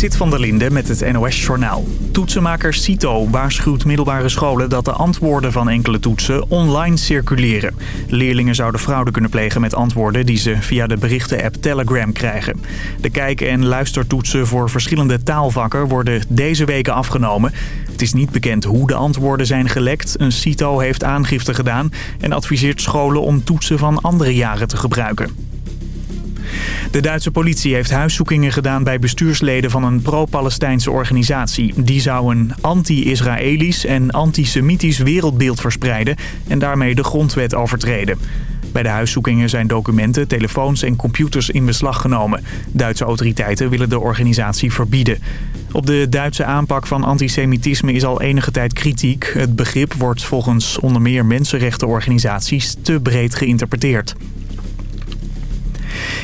Sit van der Linde met het NOS-journaal. Toetsenmaker Cito waarschuwt middelbare scholen dat de antwoorden van enkele toetsen online circuleren. Leerlingen zouden fraude kunnen plegen met antwoorden die ze via de berichtenapp Telegram krijgen. De kijk- en luistertoetsen voor verschillende taalvakken worden deze weken afgenomen. Het is niet bekend hoe de antwoorden zijn gelekt. Een Cito heeft aangifte gedaan en adviseert scholen om toetsen van andere jaren te gebruiken. De Duitse politie heeft huiszoekingen gedaan bij bestuursleden van een pro-Palestijnse organisatie. Die zou een anti-Israëlisch en antisemitisch wereldbeeld verspreiden en daarmee de grondwet overtreden. Bij de huiszoekingen zijn documenten, telefoons en computers in beslag genomen. Duitse autoriteiten willen de organisatie verbieden. Op de Duitse aanpak van antisemitisme is al enige tijd kritiek. Het begrip wordt volgens onder meer mensenrechtenorganisaties te breed geïnterpreteerd.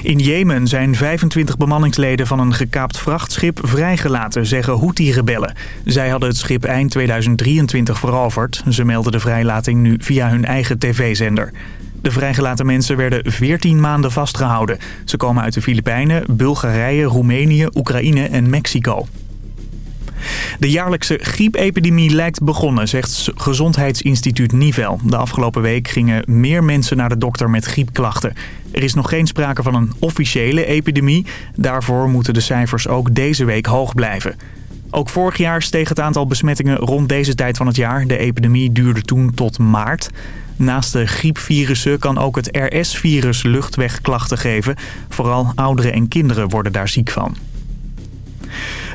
In Jemen zijn 25 bemanningsleden van een gekaapt vrachtschip vrijgelaten, zeggen Houthi-rebellen. Zij hadden het schip eind 2023 veroverd. Ze melden de vrijlating nu via hun eigen tv-zender. De vrijgelaten mensen werden 14 maanden vastgehouden. Ze komen uit de Filipijnen, Bulgarije, Roemenië, Oekraïne en Mexico. De jaarlijkse griepepidemie lijkt begonnen, zegt Gezondheidsinstituut Nivel. De afgelopen week gingen meer mensen naar de dokter met griepklachten. Er is nog geen sprake van een officiële epidemie. Daarvoor moeten de cijfers ook deze week hoog blijven. Ook vorig jaar steeg het aantal besmettingen rond deze tijd van het jaar. De epidemie duurde toen tot maart. Naast de griepvirussen kan ook het RS-virus luchtwegklachten geven. Vooral ouderen en kinderen worden daar ziek van.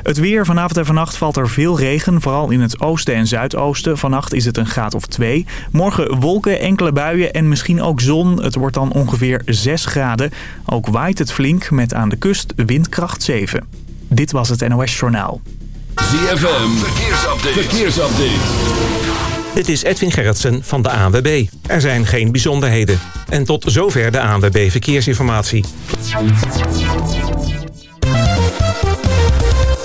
Het weer. Vanavond en vannacht valt er veel regen. Vooral in het oosten en zuidoosten. Vannacht is het een graad of 2. Morgen wolken, enkele buien en misschien ook zon. Het wordt dan ongeveer 6 graden. Ook waait het flink met aan de kust windkracht 7. Dit was het NOS Journaal. ZFM. Verkeersupdate. Verkeersupdate. Dit is Edwin Gerritsen van de ANWB. Er zijn geen bijzonderheden. En tot zover de ANWB Verkeersinformatie.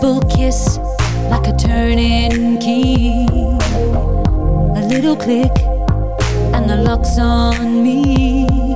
Simple kiss, like a turning key. A little click, and the lock's on me.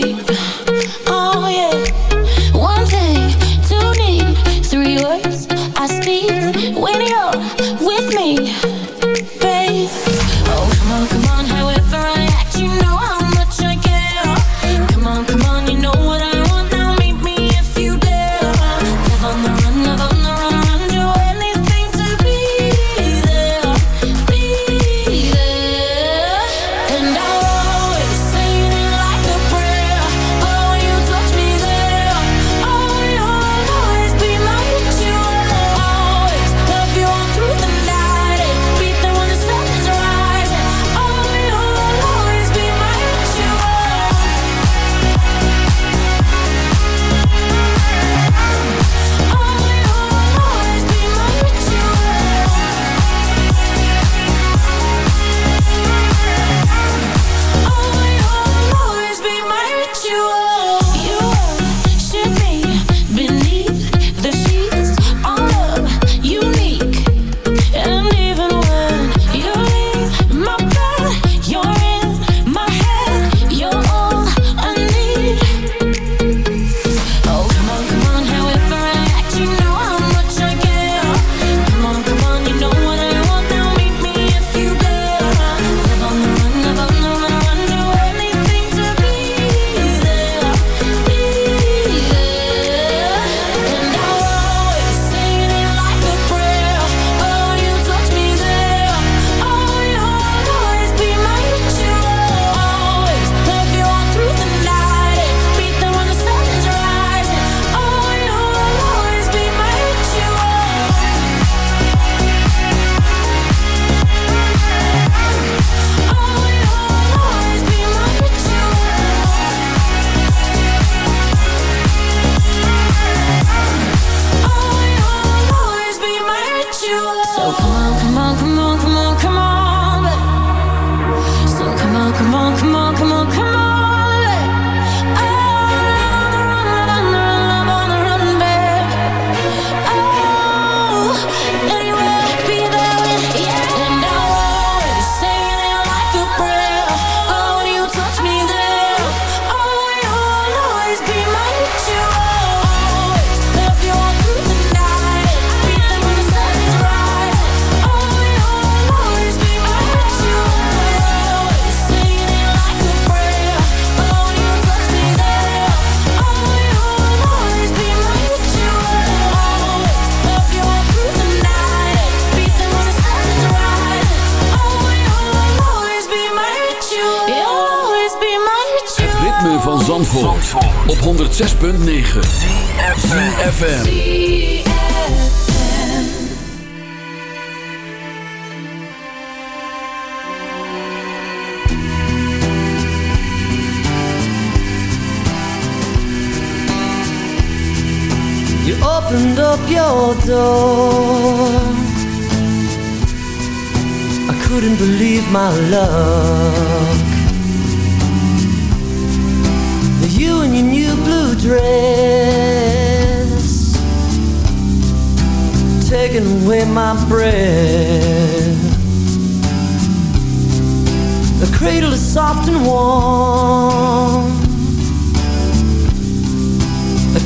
brave.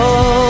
后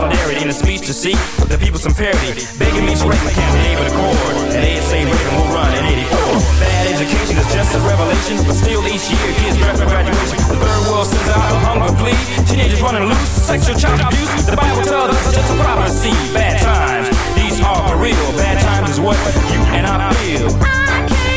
solidarity in a speech to seek the people some parity. Begging me to write my camp, neighbor the cord. And they say Reagan will run in 84. Bad education is just a revelation, but still each year kids draft for graduation. The third world sends out a hunger plea. Teenagers running loose, sexual child abuse. The Bible tells us it's just a prophecy. Bad times, these are for real. Bad times is what you and I feel. I can't.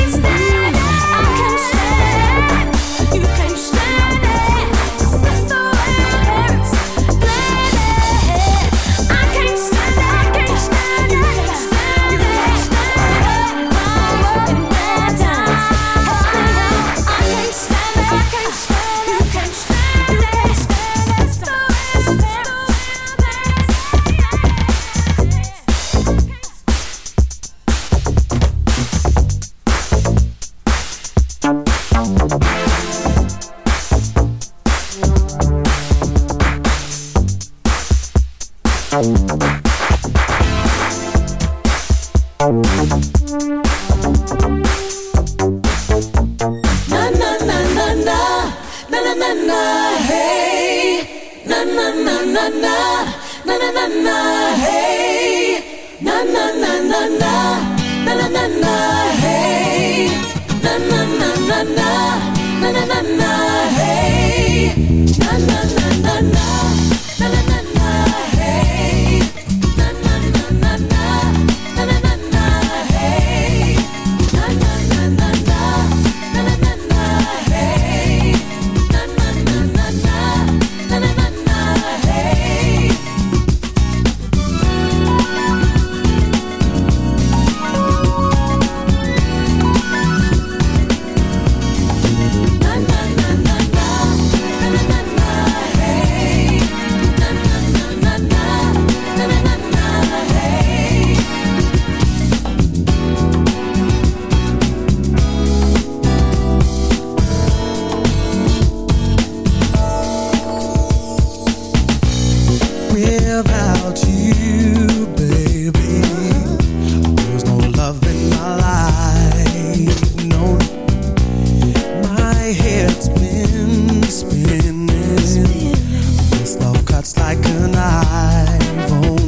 cuts like a knife. Oh.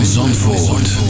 van Zandvoort.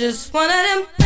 just one of them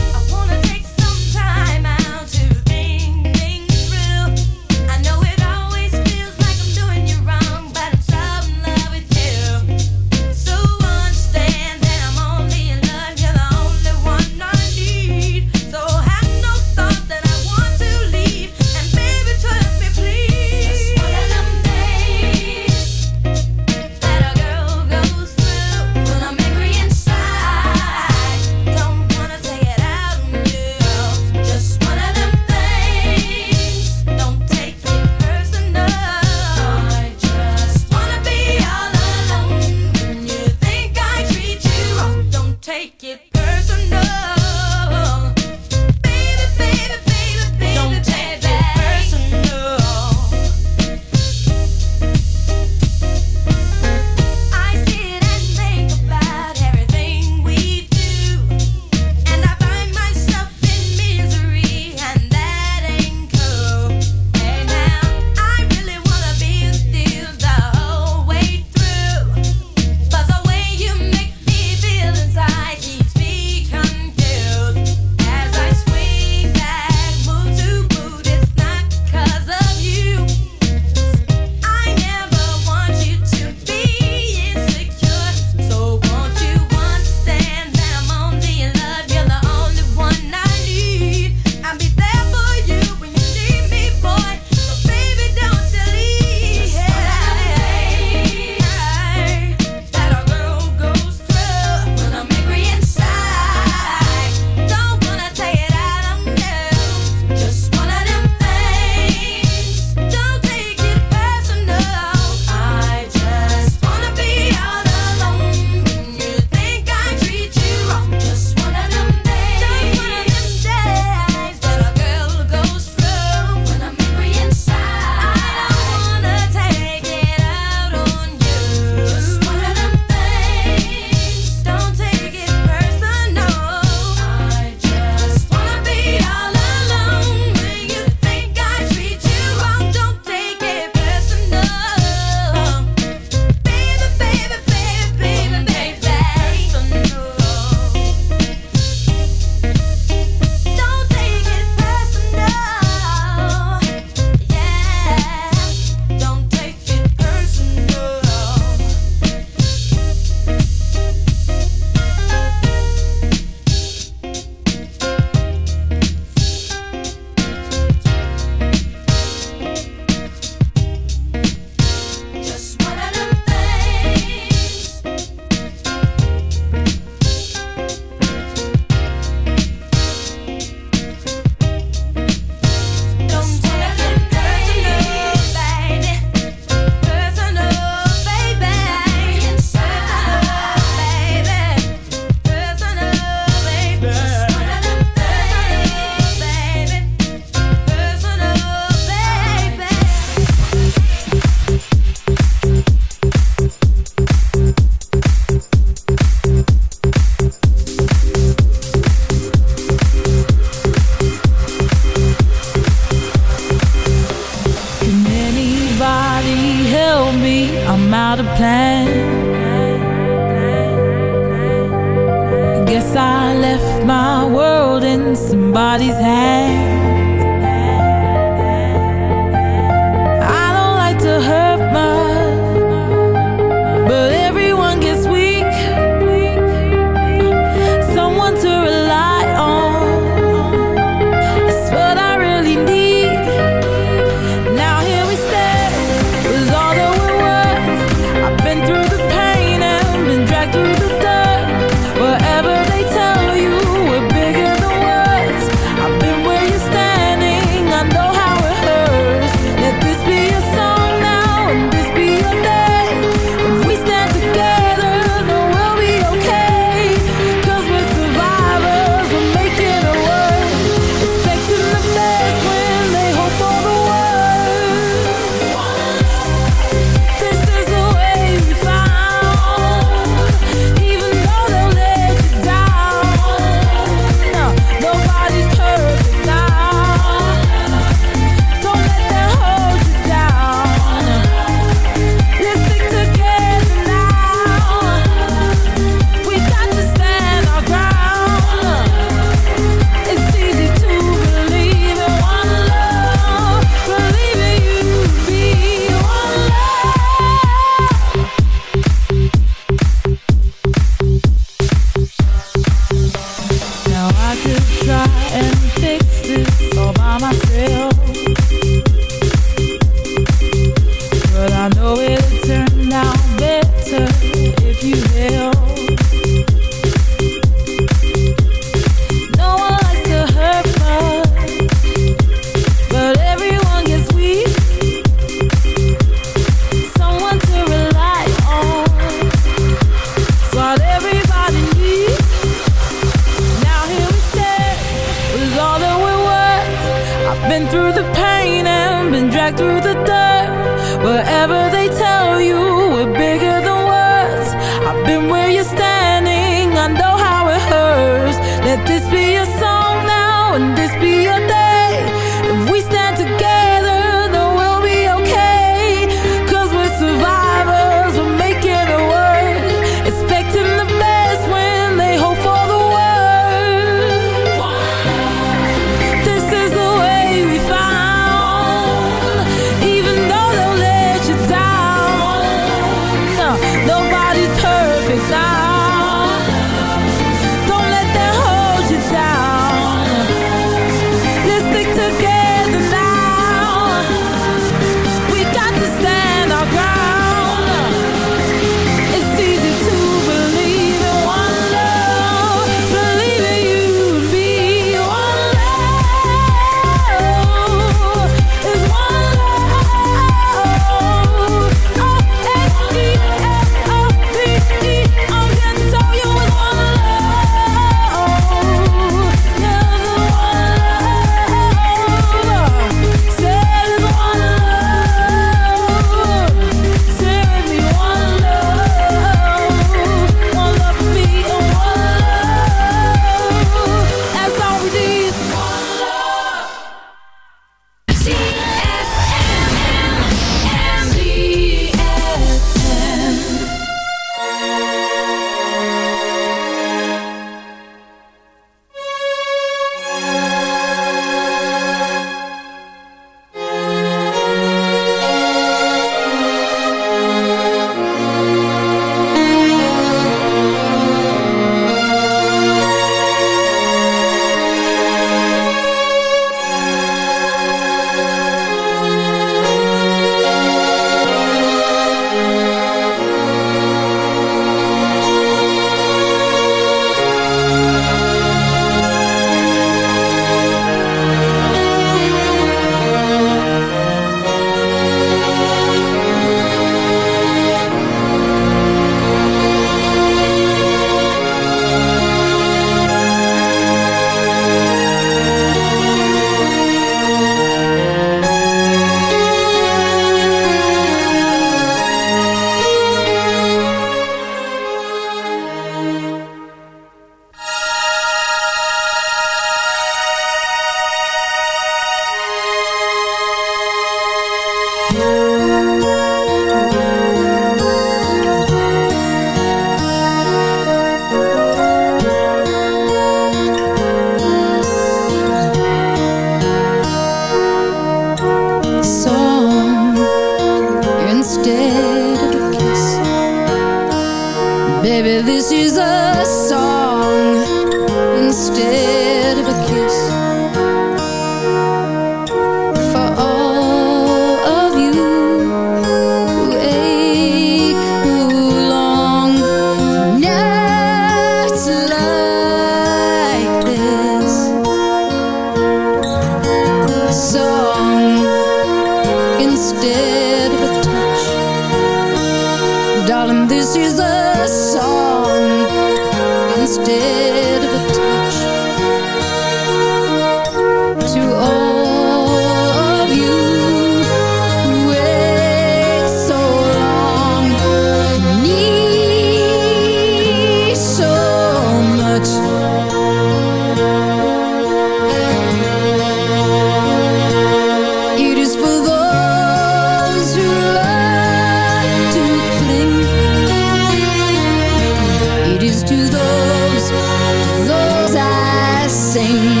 sing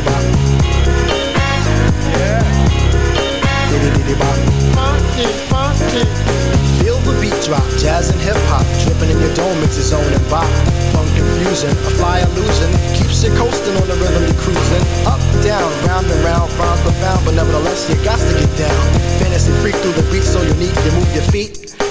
Diddy bop. Yeah. Diddy bop. Funky, funky. Feel the beat drop, jazz and hip hop, dripping in your dome, it's confusion, a fly illusion, keeps you coasting on the rhythm you cruising. Up, down, round and round, profound, but nevertheless you got to get down. Fantasy freak through the beat so unique, you move your feet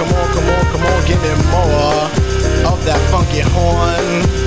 Come on, come on, come on, give me more of that funky horn.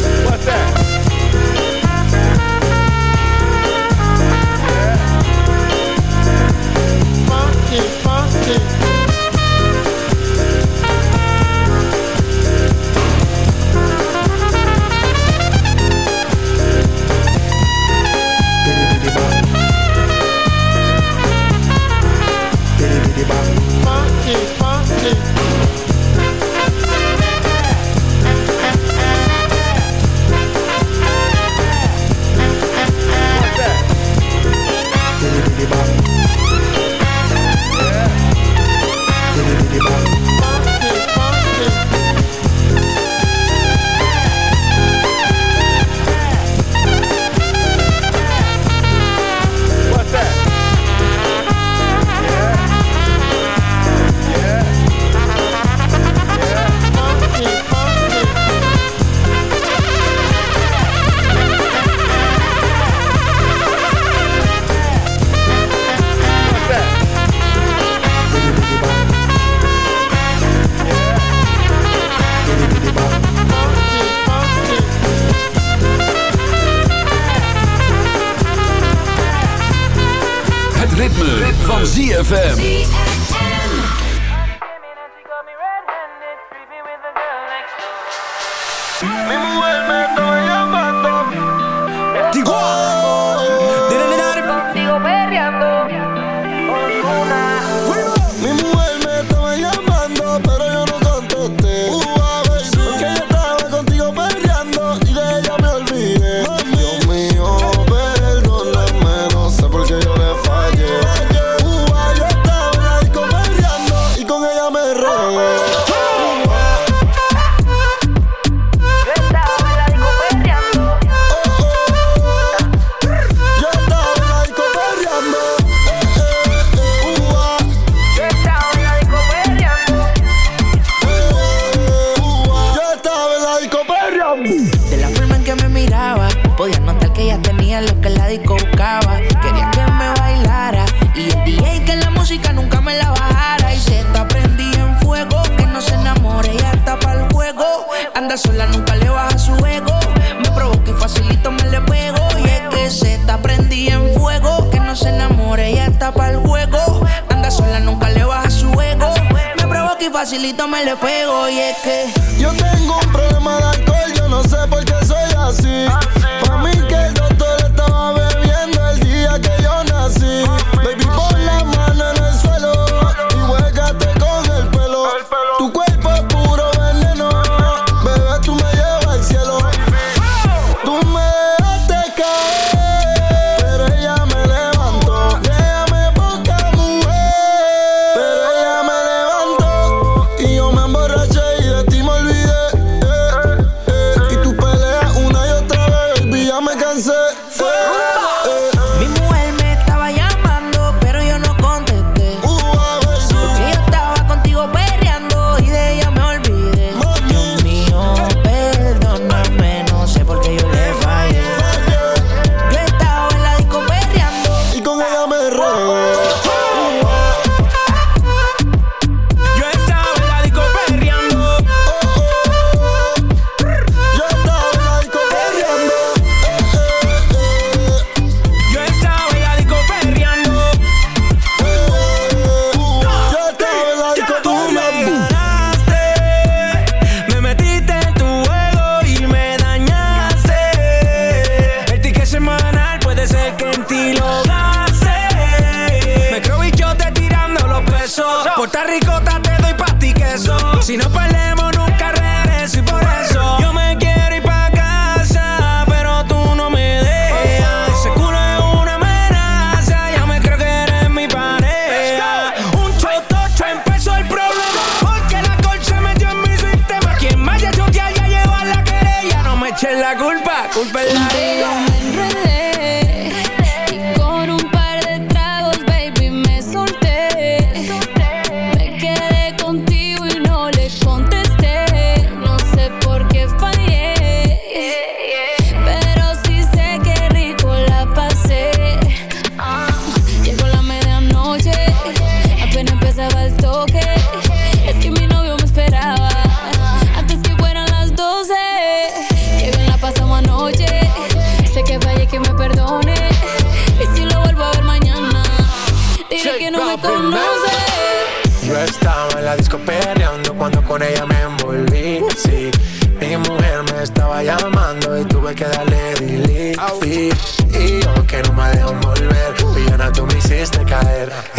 proyecte